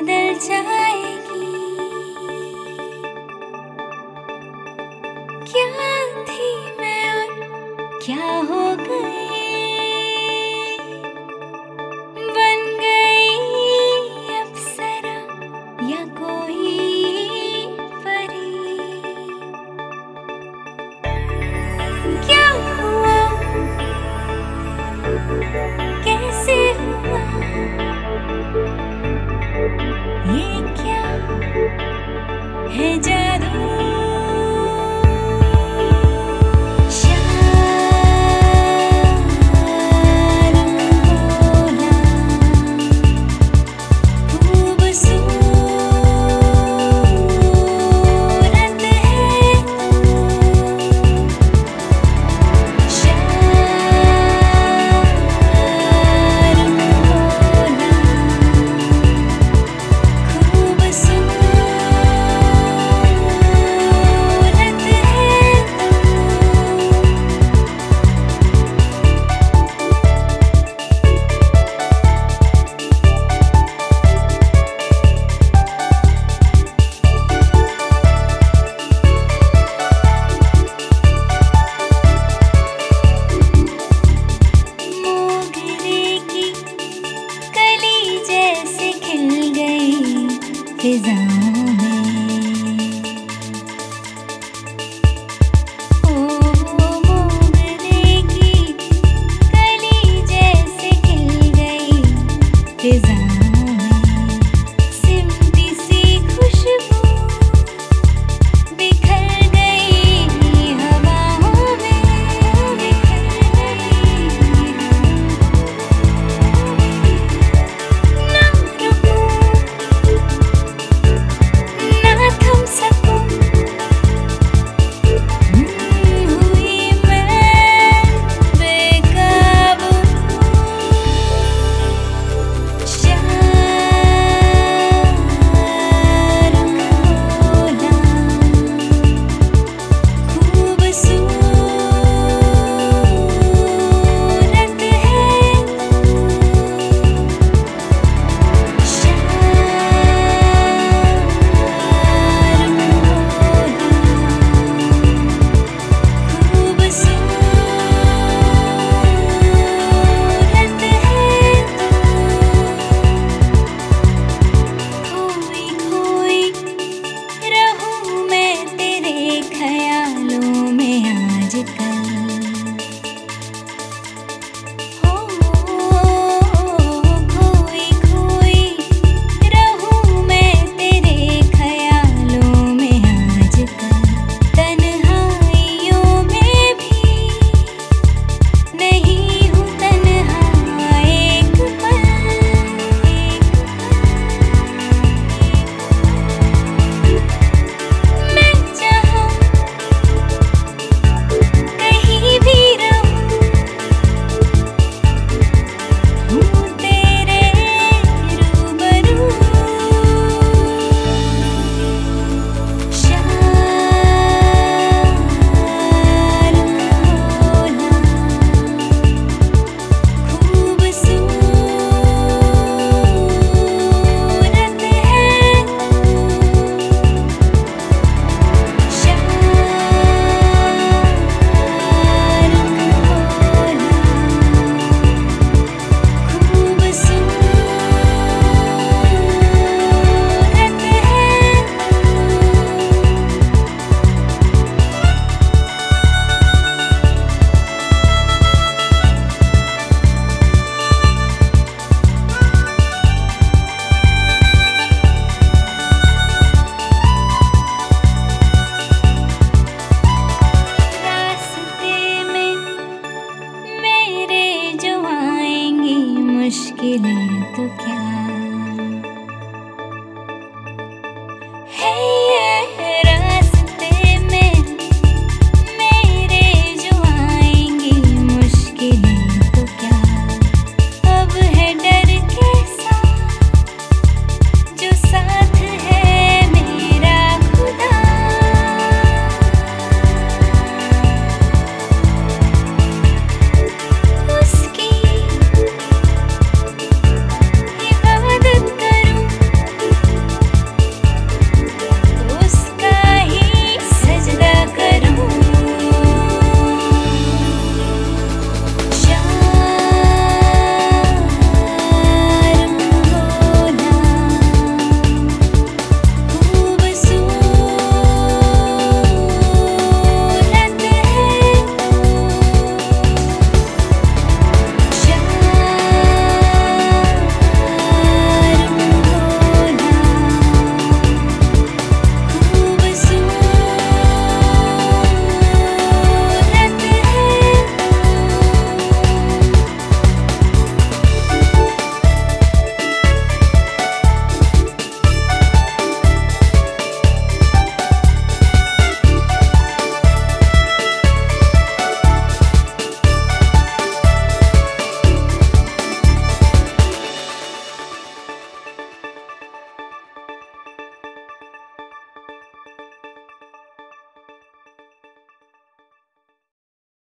बदल जाएगी क्या थी मैं और क्या हो गई?